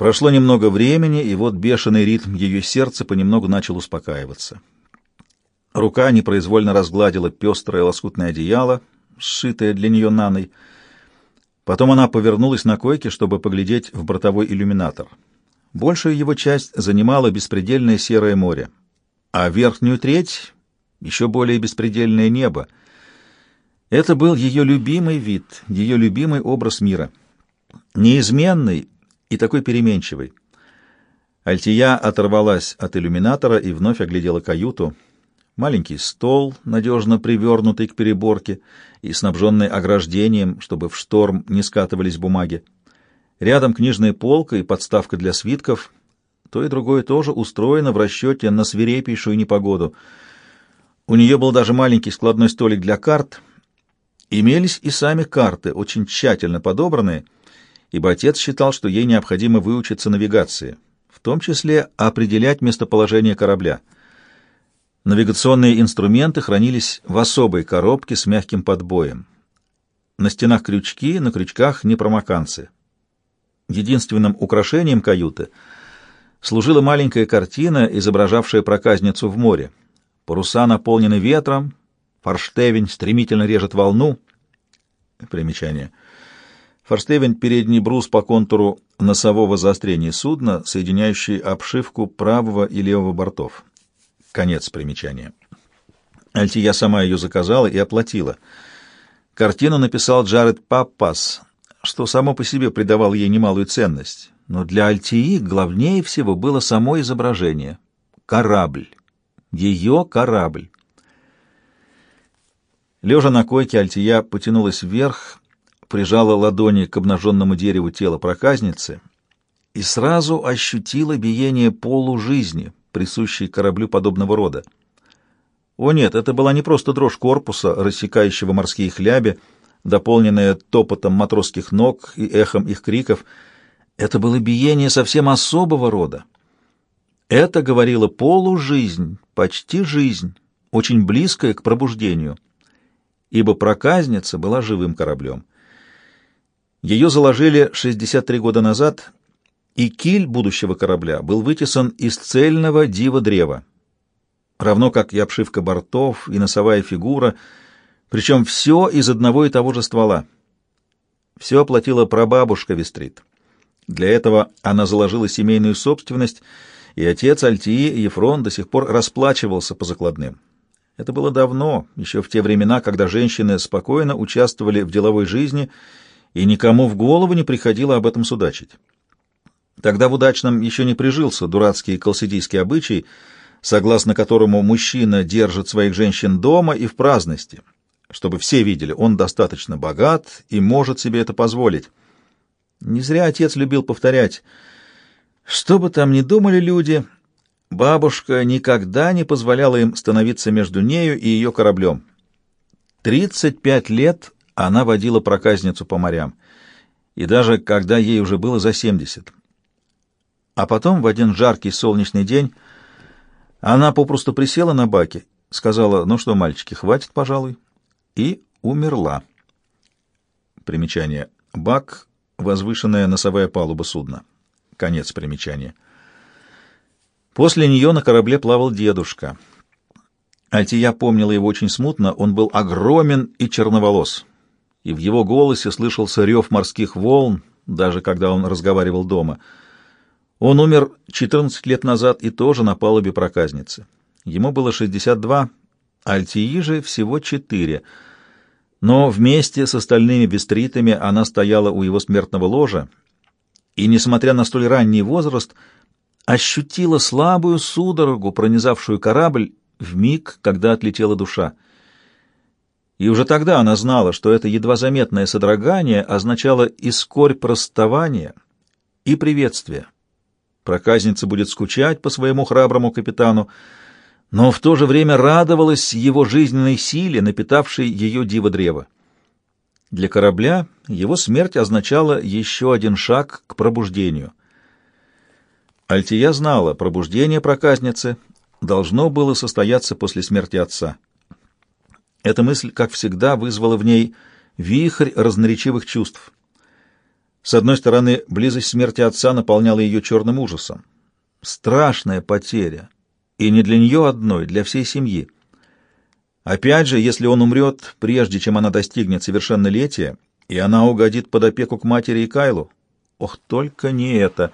Прошло немного времени, и вот бешеный ритм ее сердца понемногу начал успокаиваться. Рука непроизвольно разгладила пестрое лоскутное одеяло, сшитое для нее наной. Потом она повернулась на койке, чтобы поглядеть в бортовой иллюминатор. Большую его часть занимало беспредельное серое море, а верхнюю треть — еще более беспредельное небо. Это был ее любимый вид, ее любимый образ мира. Неизменный и такой переменчивый. Альтия оторвалась от иллюминатора и вновь оглядела каюту. Маленький стол, надежно привернутый к переборке и снабженный ограждением, чтобы в шторм не скатывались бумаги. Рядом книжная полка и подставка для свитков. То и другое тоже устроено в расчете на свирепейшую непогоду. У нее был даже маленький складной столик для карт. Имелись и сами карты, очень тщательно подобранные, ибо отец считал, что ей необходимо выучиться навигации, в том числе определять местоположение корабля. Навигационные инструменты хранились в особой коробке с мягким подбоем. На стенах крючки, на крючках непромоканцы. Единственным украшением каюты служила маленькая картина, изображавшая проказницу в море. Паруса наполнены ветром, форштевень стремительно режет волну. Примечание. Форштевень — передний брус по контуру носового заострения судна, соединяющий обшивку правого и левого бортов. Конец примечания. Альтия сама ее заказала и оплатила. Картину написал Джаред Паппас, что само по себе придавало ей немалую ценность. Но для Альтии главнее всего было само изображение. Корабль. Ее корабль. Лежа на койке, Альтия потянулась вверх, прижала ладони к обнаженному дереву тела проказницы и сразу ощутила биение полужизни, присущей кораблю подобного рода. О нет, это была не просто дрожь корпуса, рассекающего морские хляби, дополненное топотом матросских ног и эхом их криков. Это было биение совсем особого рода. Это говорило полужизнь, почти жизнь, очень близкая к пробуждению, ибо проказница была живым кораблем. Ее заложили 63 года назад, и киль будущего корабля был вытесан из цельного дива древа, равно как и обшивка бортов, и носовая фигура — причем все из одного и того же ствола. Все оплатила прабабушка Вестрит. Для этого она заложила семейную собственность, и отец Альтии Ефрон до сих пор расплачивался по закладным. Это было давно, еще в те времена, когда женщины спокойно участвовали в деловой жизни, и никому в голову не приходило об этом судачить. Тогда в удачном еще не прижился дурацкий колсидийский обычай, согласно которому мужчина держит своих женщин дома и в праздности, чтобы все видели, он достаточно богат и может себе это позволить. Не зря отец любил повторять, что бы там ни думали люди, бабушка никогда не позволяла им становиться между нею и ее кораблем. Тридцать пять лет она водила проказницу по морям, и даже когда ей уже было за семьдесят. А потом, в один жаркий солнечный день, она попросту присела на баке, сказала, «Ну что, мальчики, хватит, пожалуй» и умерла. Примечание. Бак — возвышенная носовая палуба судна. Конец примечания. После нее на корабле плавал дедушка. Альтия помнила его очень смутно, он был огромен и черноволос, и в его голосе слышался рев морских волн, даже когда он разговаривал дома. Он умер 14 лет назад и тоже на палубе проказницы. Ему было 62, Альтии же всего 4 — но вместе с остальными бестритами она стояла у его смертного ложа и, несмотря на столь ранний возраст, ощутила слабую судорогу, пронизавшую корабль в миг, когда отлетела душа. И уже тогда она знала, что это едва заметное содрогание означало и скорбь расставания, и приветствие. Проказница будет скучать по своему храброму капитану, но в то же время радовалась его жизненной силе, напитавшей ее диво-древо. Для корабля его смерть означала еще один шаг к пробуждению. Альтия знала, пробуждение проказницы должно было состояться после смерти отца. Эта мысль, как всегда, вызвала в ней вихрь разноречивых чувств. С одной стороны, близость смерти отца наполняла ее черным ужасом. Страшная потеря. И не для нее одной, для всей семьи. Опять же, если он умрет, прежде чем она достигнет совершеннолетия, и она угодит под опеку к матери и Кайлу. Ох, только не это!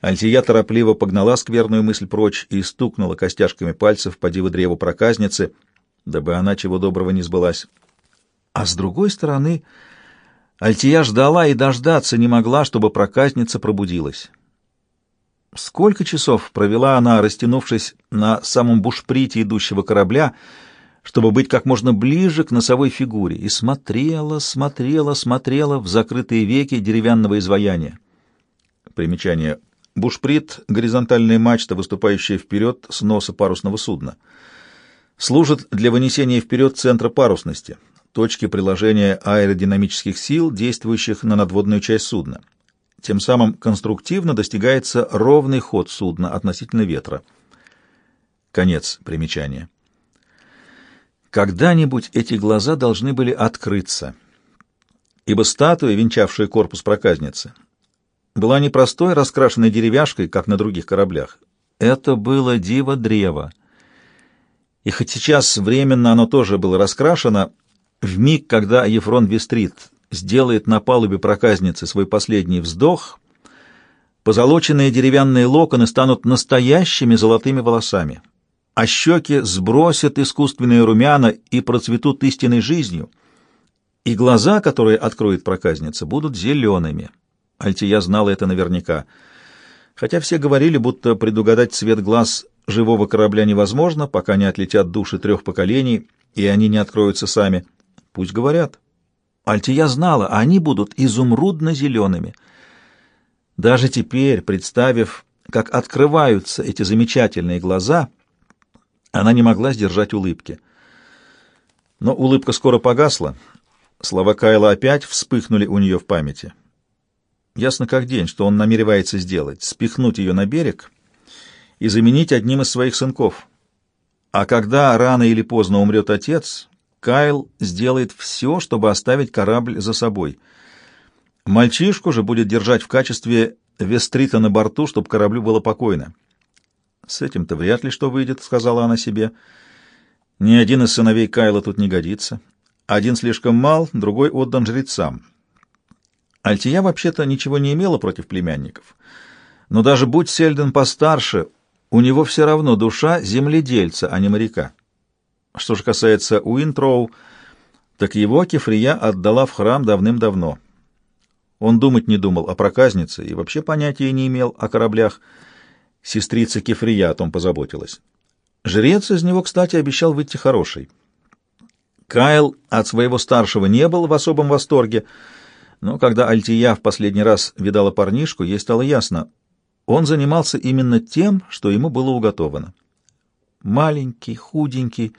Альтия торопливо погнала скверную мысль прочь и стукнула костяшками пальцев по диво древу проказницы, дабы она чего доброго не сбылась. А с другой стороны, Альтия ждала и дождаться не могла, чтобы проказница пробудилась. Сколько часов провела она, растянувшись на самом бушприте идущего корабля, чтобы быть как можно ближе к носовой фигуре, и смотрела, смотрела, смотрела в закрытые веки деревянного изваяния. Примечание. Бушприт — горизонтальная мачта, выступающая вперед с носа парусного судна. Служит для вынесения вперед центра парусности, точки приложения аэродинамических сил, действующих на надводную часть судна. Тем самым конструктивно достигается ровный ход судна относительно ветра. Конец примечания. Когда-нибудь эти глаза должны были открыться, ибо статуя, венчавшая корпус проказницы, была не простой раскрашенной деревяшкой, как на других кораблях. Это было диво-древо. И хоть сейчас временно оно тоже было раскрашено, в миг, когда Ефрон Вестрит сделает на палубе проказницы свой последний вздох, позолоченные деревянные локоны станут настоящими золотыми волосами, а щеки сбросят искусственные румяна и процветут истинной жизнью, и глаза, которые откроет проказница, будут зелеными. Альтия знала это наверняка. Хотя все говорили, будто предугадать цвет глаз живого корабля невозможно, пока не отлетят души трех поколений, и они не откроются сами. Пусть говорят. Альтия знала, они будут изумрудно-зелеными. Даже теперь, представив, как открываются эти замечательные глаза, она не могла сдержать улыбки. Но улыбка скоро погасла. Слова Кайла опять вспыхнули у нее в памяти. Ясно как день, что он намеревается сделать — спихнуть ее на берег и заменить одним из своих сынков. А когда рано или поздно умрет отец, Кайл сделает все, чтобы оставить корабль за собой. Мальчишку же будет держать в качестве Вестрита на борту, чтобы кораблю было покойно. «С этим-то вряд ли что выйдет», — сказала она себе. «Ни один из сыновей Кайла тут не годится. Один слишком мал, другой отдан жрецам. Альтия вообще-то ничего не имела против племянников. Но даже будь Сельден постарше, у него все равно душа земледельца, а не моряка. Что же касается Уинтроу, так его Кефрия отдала в храм давным-давно. Он думать не думал о проказнице и вообще понятия не имел о кораблях. Сестрица Кефрия о том позаботилась. Жрец из него, кстати, обещал выйти хороший. Кайл от своего старшего не был в особом восторге, но когда Альтия в последний раз видала парнишку, ей стало ясно, он занимался именно тем, что ему было уготовано. Маленький, худенький,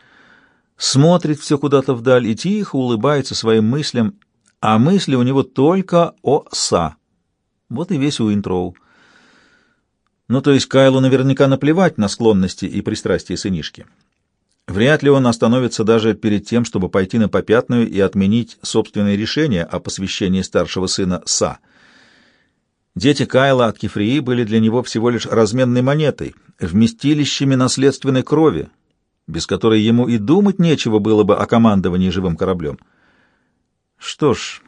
смотрит все куда-то вдаль и тихо улыбается своим мыслям, а мысли у него только о Са. Вот и весь Уинтроу. Ну, то есть Кайлу наверняка наплевать на склонности и пристрастия сынишки. Вряд ли он остановится даже перед тем, чтобы пойти на попятную и отменить собственное решение о посвящении старшего сына Са. Дети Кайла от Кефрии были для него всего лишь разменной монетой, вместилищами наследственной крови, без которой ему и думать нечего было бы о командовании живым кораблем. Что ж,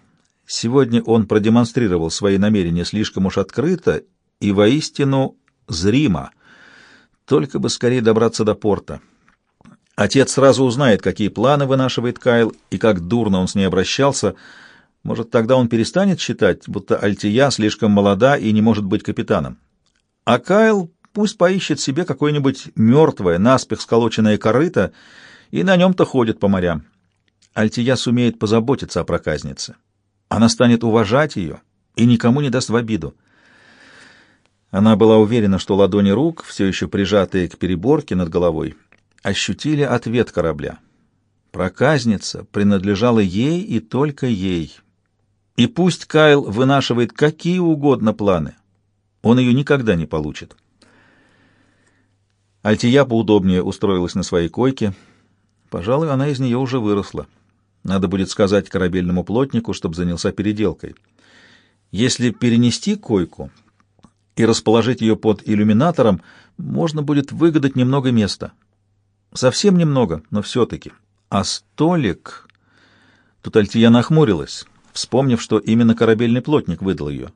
сегодня он продемонстрировал свои намерения слишком уж открыто и воистину зримо. Только бы скорее добраться до порта. Отец сразу узнает, какие планы вынашивает Кайл и как дурно он с ней обращался. Может, тогда он перестанет считать, будто Альтия слишком молода и не может быть капитаном. А Кайл пусть поищет себе какое-нибудь мертвое, наспех сколоченное корыто, и на нем-то ходит по морям. Альтия сумеет позаботиться о проказнице. Она станет уважать ее и никому не даст в обиду. Она была уверена, что ладони рук, все еще прижатые к переборке над головой, ощутили ответ корабля. Проказница принадлежала ей и только ей. И пусть Кайл вынашивает какие угодно планы, он ее никогда не получит. Альтия поудобнее устроилась на своей койке. Пожалуй, она из нее уже выросла. Надо будет сказать корабельному плотнику, чтобы занялся переделкой. Если перенести койку и расположить ее под иллюминатором, можно будет выгадать немного места. Совсем немного, но все-таки. А столик... Тут Альтия нахмурилась, вспомнив, что именно корабельный плотник выдал ее.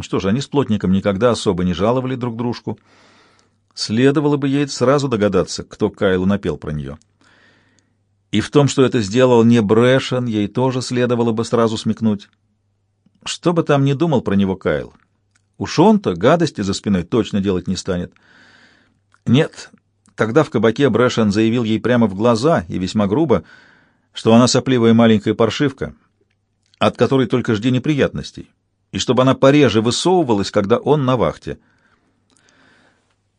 Что же, они с плотником никогда особо не жаловали друг дружку. Следовало бы ей сразу догадаться, кто Кайлу напел про нее. И в том, что это сделал не Брэшен, ей тоже следовало бы сразу смекнуть. Что бы там ни думал про него Кайл, уж он-то гадости за спиной точно делать не станет. Нет, тогда в кабаке Брэшен заявил ей прямо в глаза и весьма грубо, что она сопливая маленькая паршивка, от которой только жди неприятностей, и чтобы она пореже высовывалась, когда он на вахте.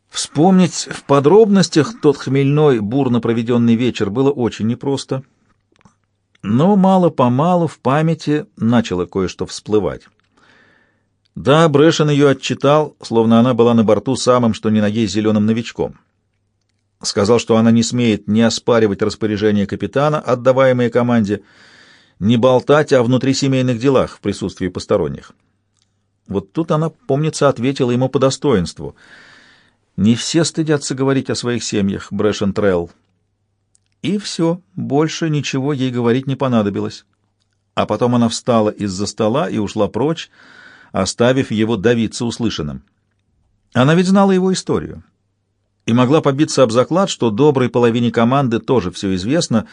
Вспомнить в подробностях тот хмельной, бурно проведенный вечер было очень непросто, но мало-помалу в памяти начало кое-что всплывать. Да, Брэшен ее отчитал, словно она была на борту самым, что ни на есть зеленым новичком. Сказал, что она не смеет ни оспаривать распоряжения капитана, отдаваемые команде, ни болтать о внутрисемейных делах в присутствии посторонних. Вот тут она, помнится, ответила ему по достоинству. «Не все стыдятся говорить о своих семьях, Брэшен Трелл». И все, больше ничего ей говорить не понадобилось. А потом она встала из-за стола и ушла прочь, оставив его давиться услышанным. Она ведь знала его историю и могла побиться об заклад, что доброй половине команды тоже все известно,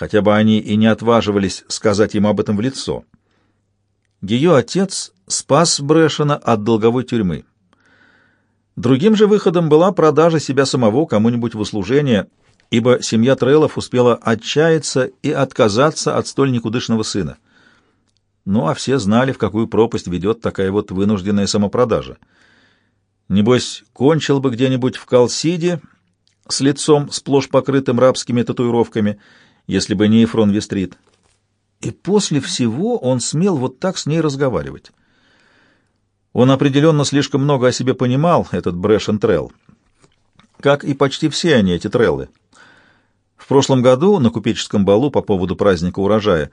хотя бы они и не отваживались сказать ему об этом в лицо. Ее отец спас Брэшена от долговой тюрьмы. Другим же выходом была продажа себя самого кому-нибудь в услужение, ибо семья Треллов успела отчаяться и отказаться от столь никудышного сына. Ну, а все знали, в какую пропасть ведет такая вот вынужденная самопродажа. Небось, кончил бы где-нибудь в Калсиде с лицом сплошь покрытым рабскими татуировками, если бы не Эфрон Вестрит. И после всего он смел вот так с ней разговаривать. Он определенно слишком много о себе понимал, этот Брэшен Трелл. Как и почти все они, эти Треллы. В прошлом году на купеческом балу по поводу праздника урожая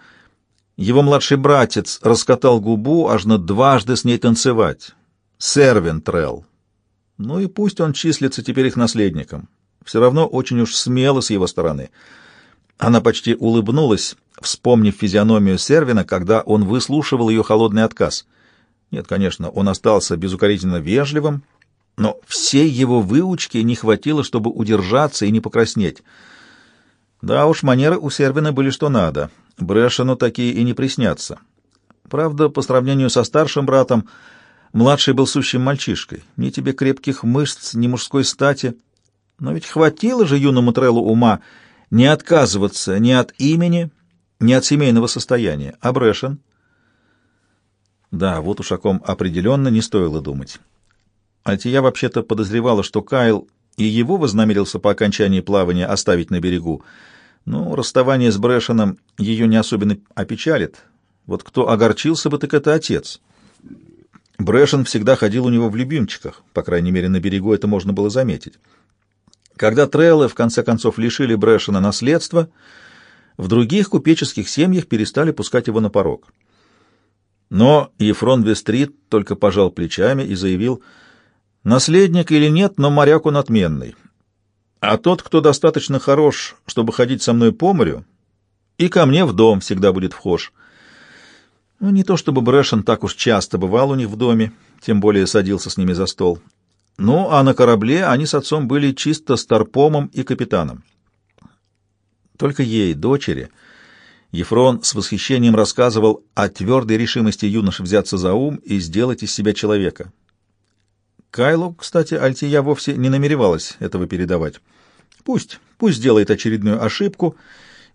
его младший братец раскатал губу аж на дважды с ней танцевать. Сервин Трелл. Ну и пусть он числится теперь их наследником. Все равно очень уж смело с его стороны. Она почти улыбнулась, вспомнив физиономию Сервина, когда он выслушивал ее холодный отказ. Нет, конечно, он остался безукоризненно вежливым, но всей его выучки не хватило, чтобы удержаться и не покраснеть. Да уж, манеры у Сервина были что надо. Брэшену такие и не приснятся. Правда, по сравнению со старшим братом, Младший был сущим мальчишкой. Ни тебе крепких мышц, ни мужской стати. Но ведь хватило же юному Треллу ума не отказываться ни от имени, ни от семейного состояния. Брэшен? Да, вот уж о ком определенно не стоило думать. Альтия вообще-то подозревала, что Кайл и его вознамерился по окончании плавания оставить на берегу. Но расставание с Брэшеном ее не особенно опечалит. Вот кто огорчился бы, так это отец. Брэшен всегда ходил у него в любимчиках, по крайней мере, на берегу это можно было заметить. Когда Треллы в конце концов лишили Брэшена наследства, в других купеческих семьях перестали пускать его на порог. Но Ефрон Вестрит только пожал плечами и заявил, «Наследник или нет, но моряк он отменный. А тот, кто достаточно хорош, чтобы ходить со мной по морю, и ко мне в дом всегда будет вхож». Ну, не то чтобы Брэшен так уж часто бывал у них в доме, тем более садился с ними за стол. Ну, а на корабле они с отцом были чисто старпомом и капитаном. Только ей, дочери, Ефрон с восхищением рассказывал о твердой решимости юноши взяться за ум и сделать из себя человека. Кайлу, кстати, Альтия вовсе не намеревалась этого передавать. Пусть, пусть сделает очередную ошибку,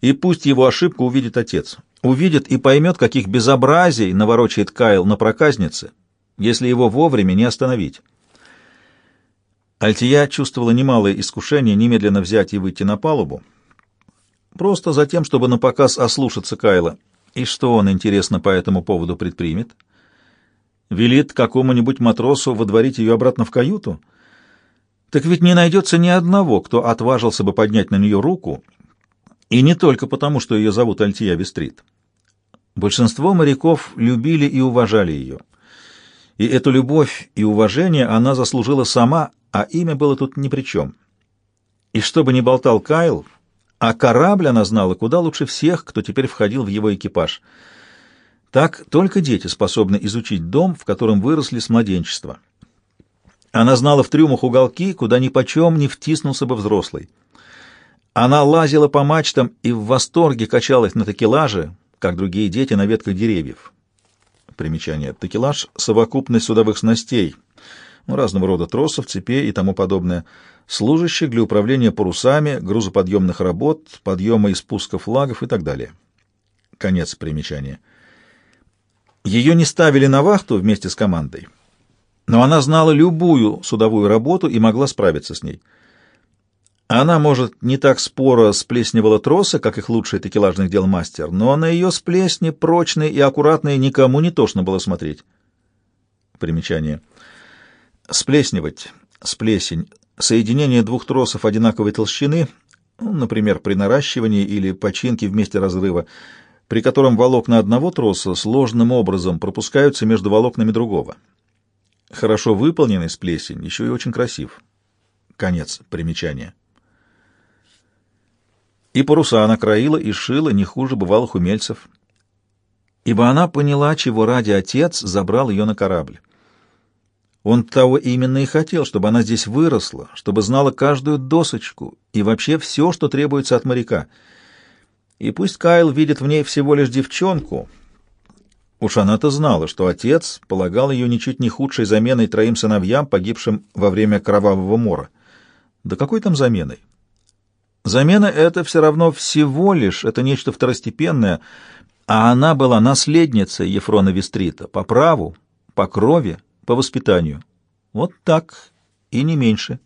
и пусть его ошибку увидит отец увидит и поймет, каких безобразий наворочает Кайл на проказнице, если его вовремя не остановить. Альтия чувствовала немалое искушение немедленно взять и выйти на палубу, просто за тем, чтобы напоказ ослушаться Кайла. И что он, интересно, по этому поводу предпримет? Велит какому-нибудь матросу водворить ее обратно в каюту? Так ведь не найдется ни одного, кто отважился бы поднять на нее руку, и не только потому, что ее зовут Альтия Вестрит. Большинство моряков любили и уважали ее. И эту любовь и уважение она заслужила сама, а имя было тут ни при чем. И что бы ни болтал Кайл, а корабль она знала куда лучше всех, кто теперь входил в его экипаж. Так только дети способны изучить дом, в котором выросли с младенчества. Она знала в трюмах уголки, куда ни почем не втиснулся бы взрослый. Она лазила по мачтам и в восторге качалась на такелаже, как другие дети на ветках деревьев. Примечание. Такелаж — совокупность судовых снастей, ну, разного рода тросов, цепей и тому подобное, служащих для управления парусами, грузоподъемных работ, подъема и спуска флагов и так далее. Конец примечания. Ее не ставили на вахту вместе с командой, но она знала любую судовую работу и могла справиться с ней — она, может, не так споро сплесневала тросы, как их лучший такелажных дел мастер, но на ее сплесни, прочные и аккуратные, никому не тошно было смотреть. Примечание. Сплесневать, сплесень, соединение двух тросов одинаковой толщины, ну, например, при наращивании или починке в разрыва, при котором волокна одного троса сложным образом пропускаются между волокнами другого. Хорошо выполненный сплесень еще и очень красив. Конец примечания. И паруса она краила и шила не хуже бывалых умельцев. Ибо она поняла, чего ради отец забрал ее на корабль. Он того именно и хотел, чтобы она здесь выросла, чтобы знала каждую досочку и вообще все, что требуется от моряка. И пусть Кайл видит в ней всего лишь девчонку, уж она-то знала, что отец полагал ее ничуть не худшей заменой троим сыновьям, погибшим во время Кровавого мора. Да какой там заменой? Замена — это все равно всего лишь, это нечто второстепенное, а она была наследницей Ефрона Вестрита по праву, по крови, по воспитанию. Вот так и не меньше.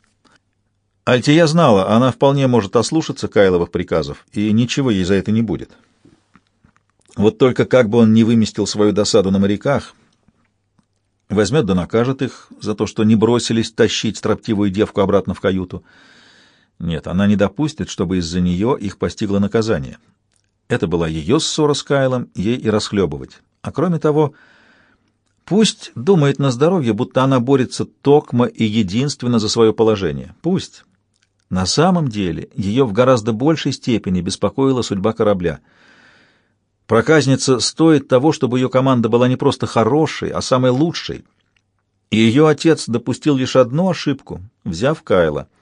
Альтия знала, она вполне может ослушаться Кайловых приказов, и ничего ей за это не будет. Вот только как бы он не выместил свою досаду на моряках, возьмет да накажет их за то, что не бросились тащить строптивую девку обратно в каюту. Нет, она не допустит, чтобы из-за нее их постигло наказание. Это была ее ссора с Кайлом, ей и расхлебывать. А кроме того, пусть думает на здоровье, будто она борется токмо и единственно за свое положение. Пусть. На самом деле ее в гораздо большей степени беспокоила судьба корабля. Проказница стоит того, чтобы ее команда была не просто хорошей, а самой лучшей. И ее отец допустил лишь одну ошибку, взяв Кайла —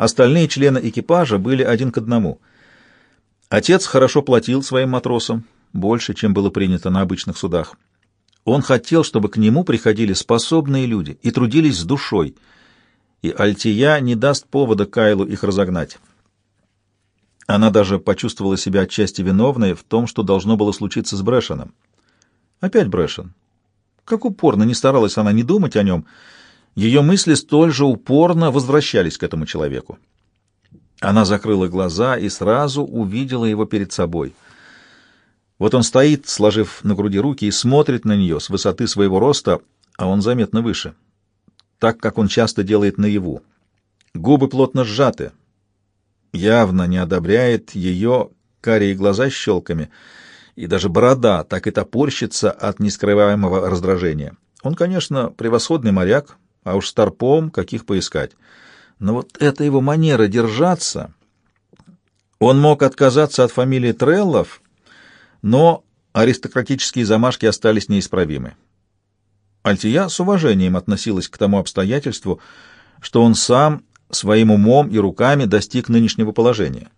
Остальные члены экипажа были один к одному. Отец хорошо платил своим матросам, больше, чем было принято на обычных судах. Он хотел, чтобы к нему приходили способные люди и трудились с душой, и Альтия не даст повода Кайлу их разогнать. Она даже почувствовала себя отчасти виновной в том, что должно было случиться с Брэшеном. Опять Брэшен. Как упорно не старалась она не думать о нем, — ее мысли столь же упорно возвращались к этому человеку. Она закрыла глаза и сразу увидела его перед собой. Вот он стоит, сложив на груди руки, и смотрит на нее с высоты своего роста, а он заметно выше, так как он часто делает наяву. Губы плотно сжаты, явно не одобряет ее карие глаза щелками, и даже борода так и топорщится от нескрываемого раздражения. Он, конечно, превосходный моряк, а уж старпом каких поискать. Но вот эта его манера держаться... Он мог отказаться от фамилии Треллов, но аристократические замашки остались неисправимы. Альтия с уважением относилась к тому обстоятельству, что он сам своим умом и руками достиг нынешнего положения.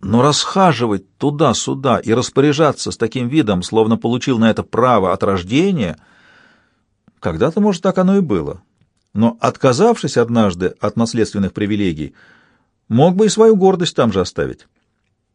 Но расхаживать туда-сюда и распоряжаться с таким видом, словно получил на это право от рождения, когда-то, может, так оно и было но, отказавшись однажды от наследственных привилегий, мог бы и свою гордость там же оставить.